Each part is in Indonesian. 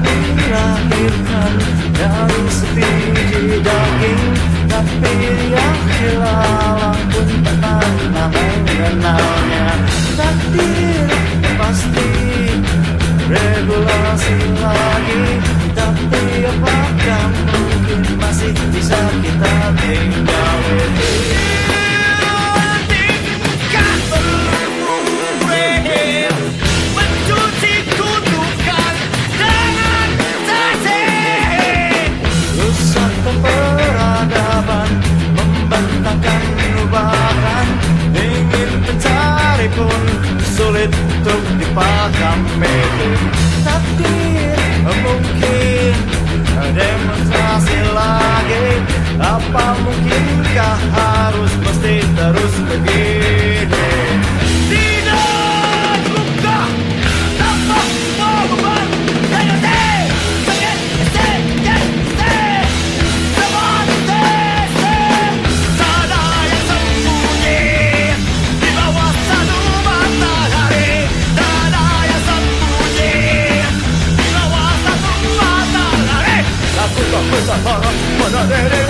dilahirkan dari sebiji daging Tapi yang dilalang pun pernah mengenalnya. Takdir pasti regulasi lagi Tapi apakah mungkin masih bisa kita tinggal ini padam mungkin? Takdir mungkin demonstrasi lagi Apa mungkinkah harus mesti terus begini derecha.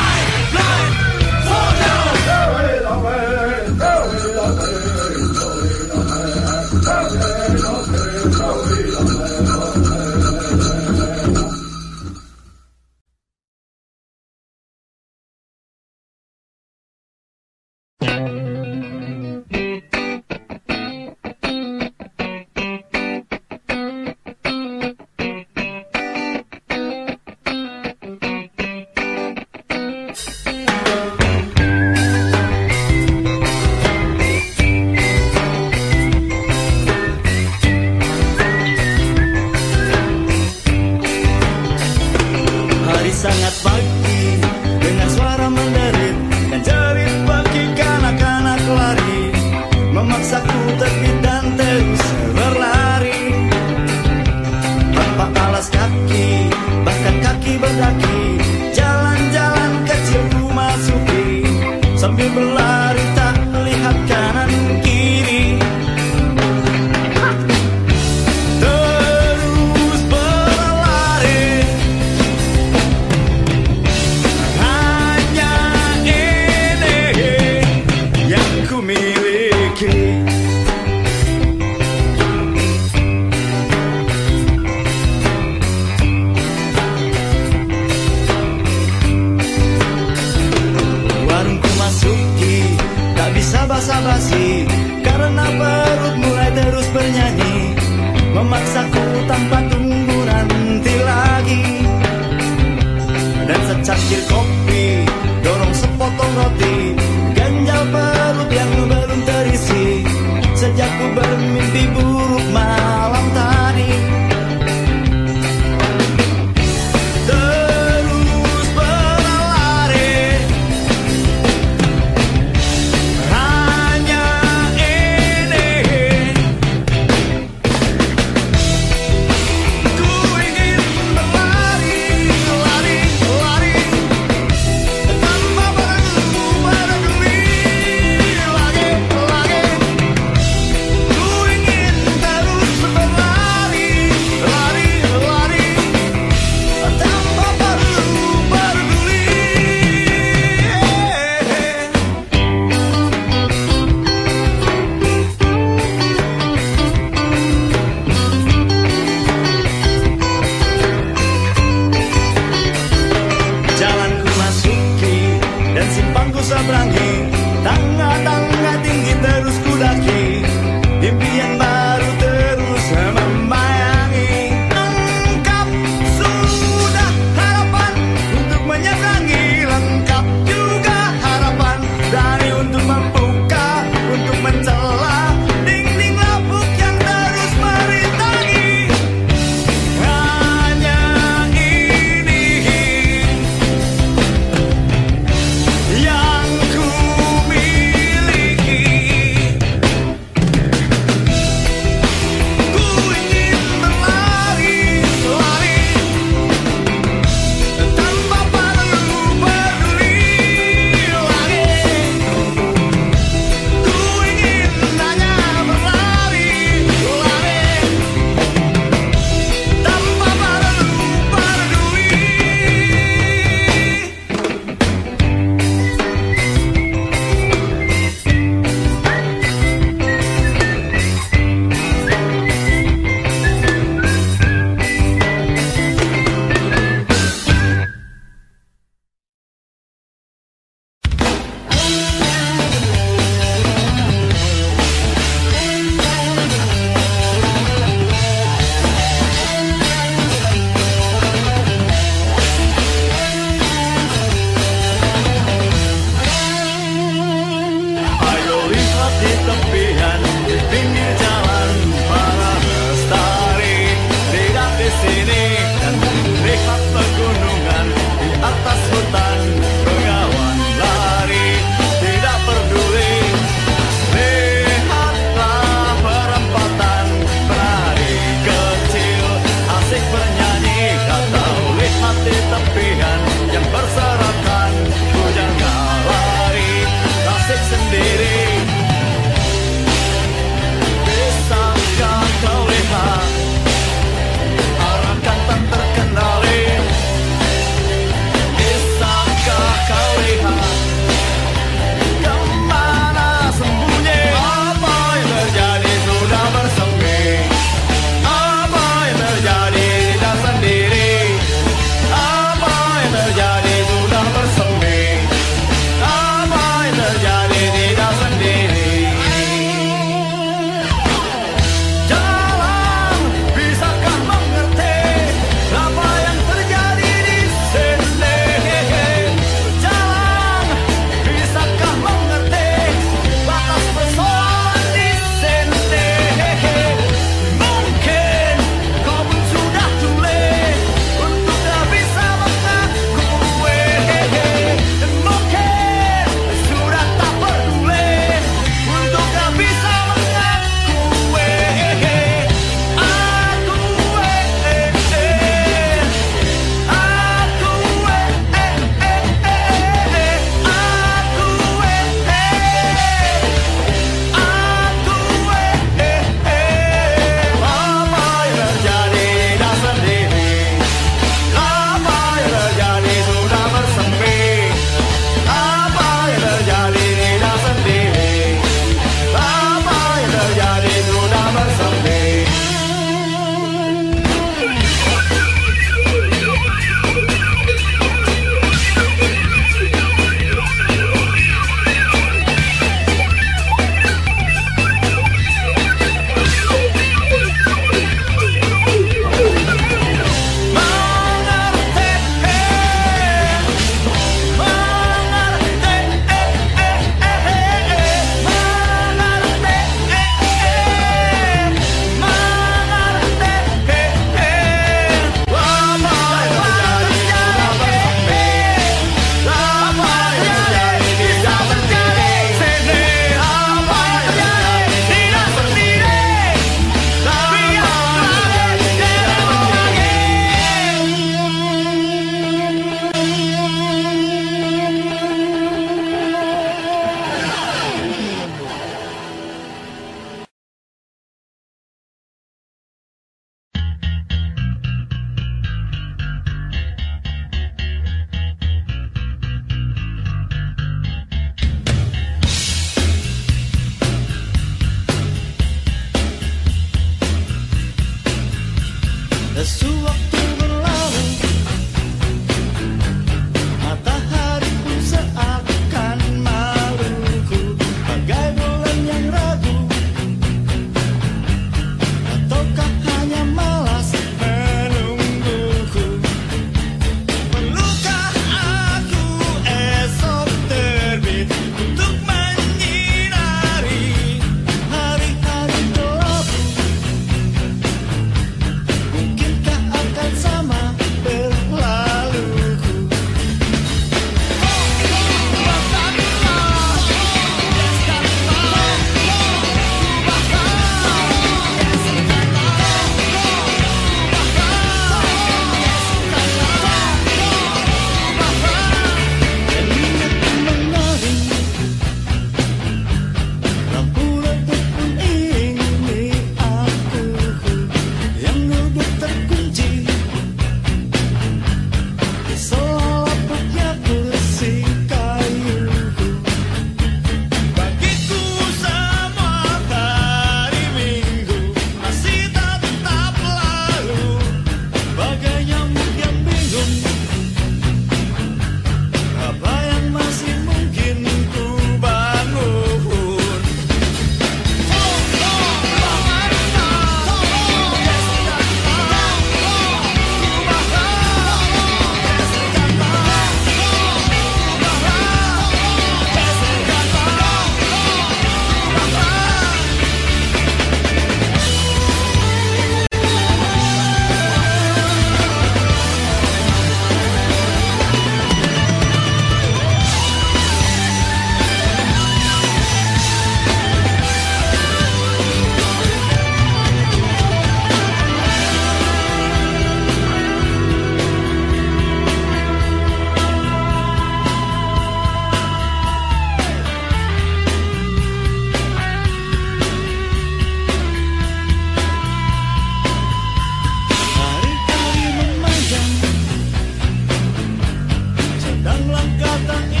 England got the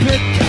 pit